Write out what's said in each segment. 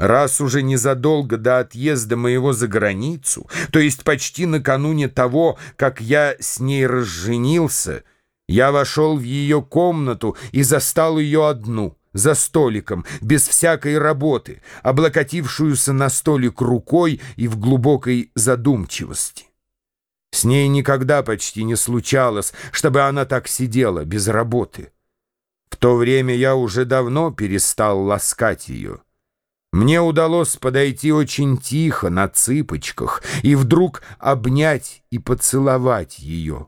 Раз уже незадолго до отъезда моего за границу, то есть почти накануне того, как я с ней разженился, я вошел в ее комнату и застал ее одну, за столиком, без всякой работы, облокотившуюся на столик рукой и в глубокой задумчивости. С ней никогда почти не случалось, чтобы она так сидела, без работы. В то время я уже давно перестал ласкать ее. Мне удалось подойти очень тихо, на цыпочках, и вдруг обнять и поцеловать ее.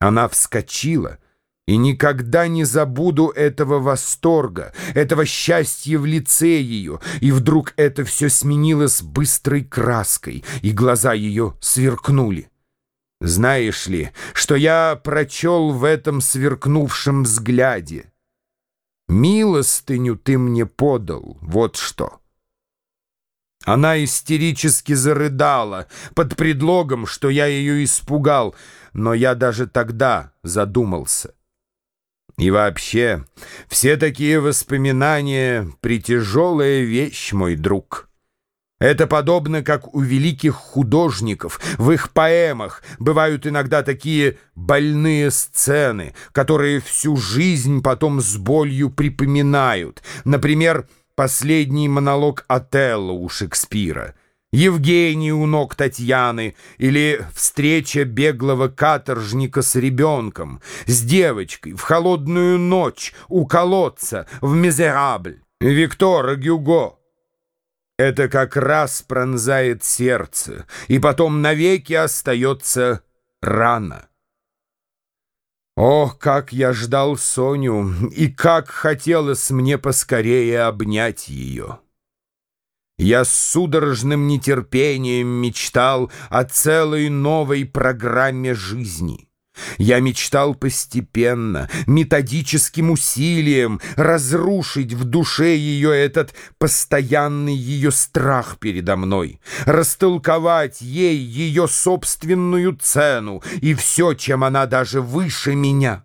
Она вскочила, и никогда не забуду этого восторга, этого счастья в лице ее, и вдруг это все сменилось быстрой краской, и глаза ее сверкнули. Знаешь ли, что я прочел в этом сверкнувшем взгляде? Милостыню ты мне подал, вот что. Она истерически зарыдала под предлогом, что я ее испугал, но я даже тогда задумался. И вообще, все такие воспоминания — притяжелая вещь, мой друг». Это подобно, как у великих художников. В их поэмах бывают иногда такие больные сцены, которые всю жизнь потом с болью припоминают. Например, последний монолог Отелло у Шекспира. Евгений у ног Татьяны или встреча беглого каторжника с ребенком, с девочкой в холодную ночь у колодца в «Мизерабль» Виктора Гюго. Это как раз пронзает сердце, и потом навеки остается рана. Ох, как я ждал Соню, и как хотелось мне поскорее обнять ее. Я с судорожным нетерпением мечтал о целой новой программе жизни. Я мечтал постепенно, методическим усилием разрушить в душе ее этот постоянный ее страх передо мной, растолковать ей ее собственную цену и все, чем она даже выше меня.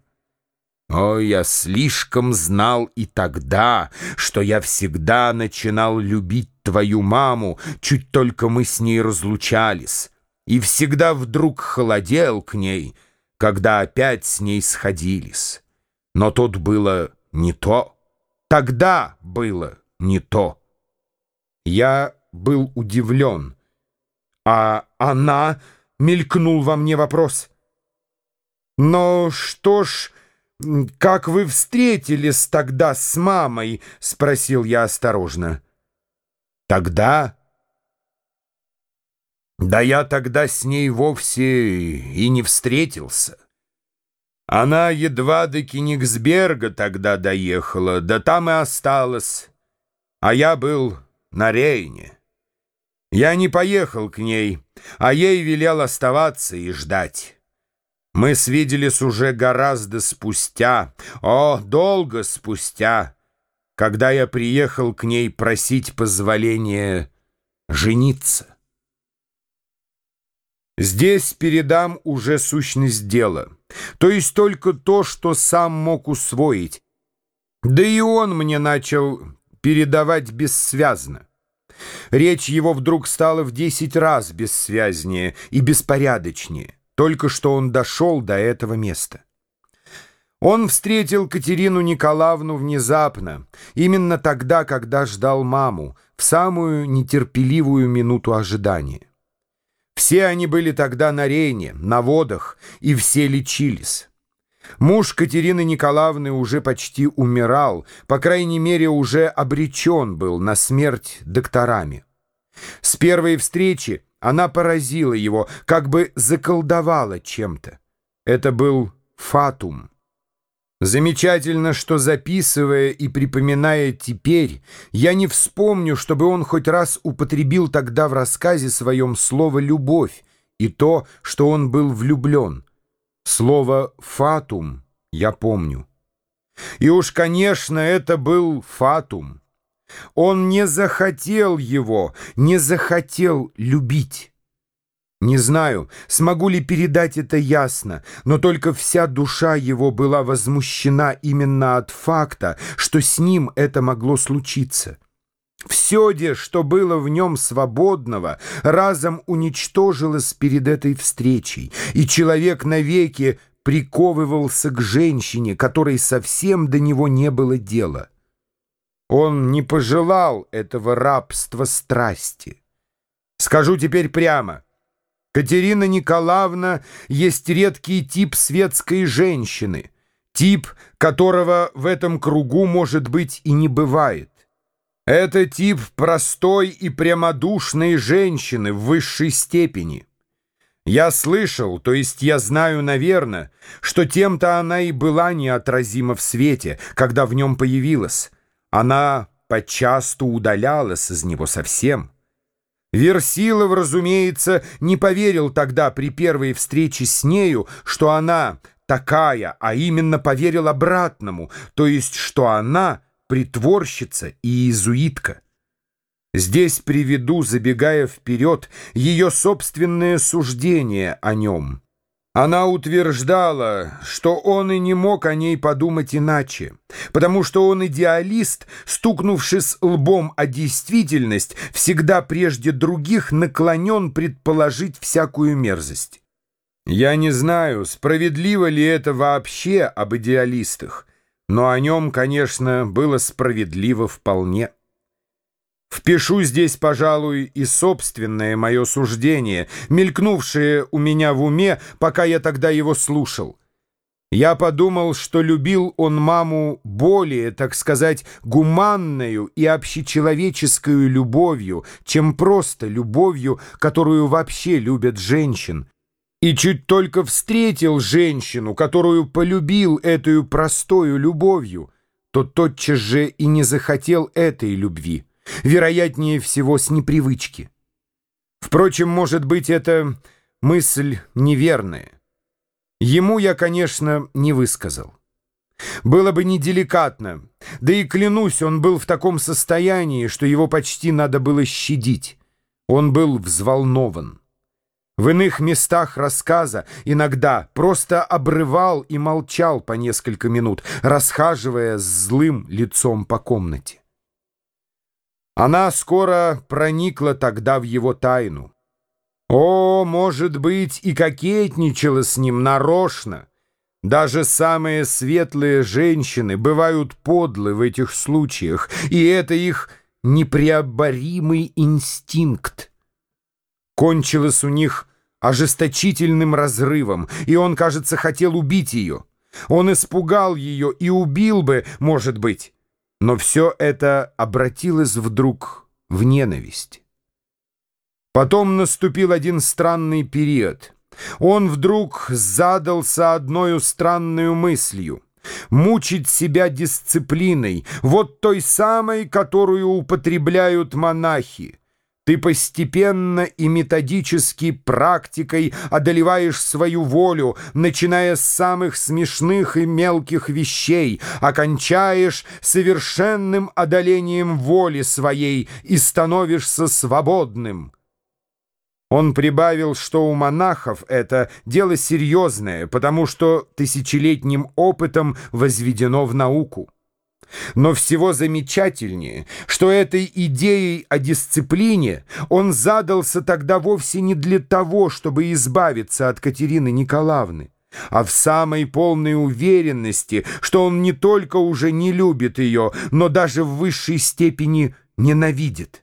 О, я слишком знал и тогда, что я всегда начинал любить твою маму, чуть только мы с ней разлучались, и всегда вдруг холодел к ней — когда опять с ней сходились. Но тут было не то. Тогда было не то. Я был удивлен. А она... — мелькнул во мне вопрос. «Но что ж, как вы встретились тогда с мамой?» — спросил я осторожно. «Тогда...» Да я тогда с ней вовсе и не встретился. Она едва до Кенигсберга тогда доехала, да там и осталась, а я был на Рейне. Я не поехал к ней, а ей велел оставаться и ждать. Мы свиделись уже гораздо спустя, о, долго спустя, когда я приехал к ней просить позволения жениться. Здесь передам уже сущность дела, то есть только то, что сам мог усвоить. Да и он мне начал передавать бессвязно. Речь его вдруг стала в десять раз бессвязнее и беспорядочнее, только что он дошел до этого места. Он встретил Катерину Николаевну внезапно, именно тогда, когда ждал маму, в самую нетерпеливую минуту ожидания. Все они были тогда на Рейне, на водах, и все лечились. Муж Катерины Николаевны уже почти умирал, по крайней мере, уже обречен был на смерть докторами. С первой встречи она поразила его, как бы заколдовала чем-то. Это был фатум. Замечательно, что записывая и припоминая теперь, я не вспомню, чтобы он хоть раз употребил тогда в рассказе своем слово «любовь» и то, что он был влюблен. Слово «фатум» я помню. И уж, конечно, это был фатум. Он не захотел его, не захотел любить. Не знаю, смогу ли передать это ясно, но только вся душа его была возмущена именно от факта, что с ним это могло случиться. Все де, что было в нем свободного, разом уничтожилось перед этой встречей, и человек навеки приковывался к женщине, которой совсем до него не было дела. Он не пожелал этого рабства страсти. Скажу теперь прямо. Катерина Николаевна есть редкий тип светской женщины, тип, которого в этом кругу, может быть, и не бывает. Это тип простой и прямодушной женщины в высшей степени. Я слышал, то есть я знаю, наверное, что тем-то она и была неотразима в свете, когда в нем появилась. Она подчасту удалялась из него совсем. Версилов, разумеется, не поверил тогда при первой встрече с нею, что она такая, а именно поверил обратному, то есть что она — притворщица и иезуитка. Здесь приведу, забегая вперед, ее собственное суждение о нем. Она утверждала, что он и не мог о ней подумать иначе, потому что он идеалист, стукнувшись лбом о действительность, всегда прежде других наклонен предположить всякую мерзость. Я не знаю, справедливо ли это вообще об идеалистах, но о нем, конечно, было справедливо вполне. Впишу здесь, пожалуй, и собственное мое суждение, мелькнувшее у меня в уме, пока я тогда его слушал. Я подумал, что любил он маму более, так сказать, гуманную и общечеловеческую любовью, чем просто любовью, которую вообще любят женщин, и чуть только встретил женщину, которую полюбил этой простою любовью, то тотчас же и не захотел этой любви, вероятнее всего с непривычки. Впрочем, может быть, это мысль неверная. Ему я, конечно, не высказал. Было бы неделикатно, да и клянусь, он был в таком состоянии, что его почти надо было щадить. Он был взволнован. В иных местах рассказа иногда просто обрывал и молчал по несколько минут, расхаживая с злым лицом по комнате. Она скоро проникла тогда в его тайну. О, может быть, и кокетничала с ним нарочно. Даже самые светлые женщины бывают подлы в этих случаях, и это их непреоборимый инстинкт кончилось у них ожесточительным разрывом, и он, кажется, хотел убить ее. Он испугал ее и убил бы, может быть. Но все это обратилось вдруг в ненависть. Потом наступил один странный период. Он вдруг задался одной странной мыслью — мучить себя дисциплиной, вот той самой, которую употребляют монахи. Ты постепенно и методически практикой одолеваешь свою волю, начиная с самых смешных и мелких вещей, окончаешь совершенным одолением воли своей и становишься свободным. Он прибавил, что у монахов это дело серьезное, потому что тысячелетним опытом возведено в науку. Но всего замечательнее, что этой идеей о дисциплине он задался тогда вовсе не для того, чтобы избавиться от Катерины Николаевны, а в самой полной уверенности, что он не только уже не любит ее, но даже в высшей степени ненавидит.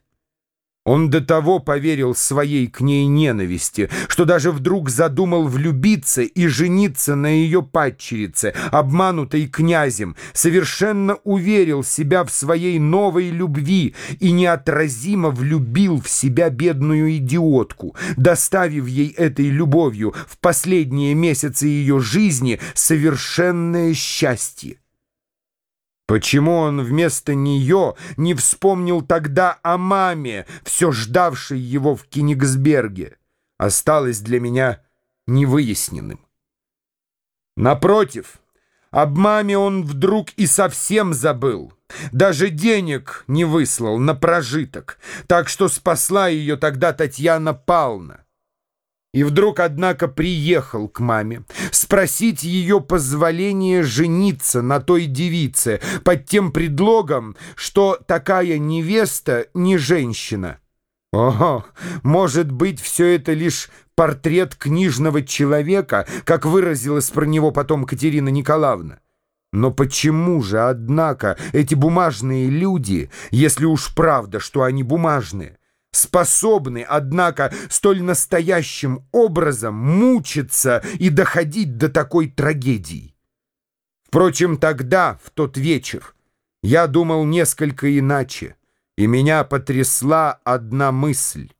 Он до того поверил своей к ней ненависти, что даже вдруг задумал влюбиться и жениться на ее падчерице, обманутой князем, совершенно уверил себя в своей новой любви и неотразимо влюбил в себя бедную идиотку, доставив ей этой любовью в последние месяцы ее жизни совершенное счастье. Почему он вместо нее не вспомнил тогда о маме, все ждавшей его в Кенигсберге, осталось для меня невыясненным. Напротив, об маме он вдруг и совсем забыл. Даже денег не выслал на прожиток, так что спасла ее тогда Татьяна Павловна. И вдруг, однако, приехал к маме спросить ее позволения жениться на той девице под тем предлогом, что такая невеста не женщина. Ого, может быть, все это лишь портрет книжного человека, как выразилась про него потом Катерина Николаевна. Но почему же, однако, эти бумажные люди, если уж правда, что они бумажные, способны, однако, столь настоящим образом мучиться и доходить до такой трагедии? Впрочем, тогда, в тот вечер, я думал несколько иначе, и меня потрясла одна мысль.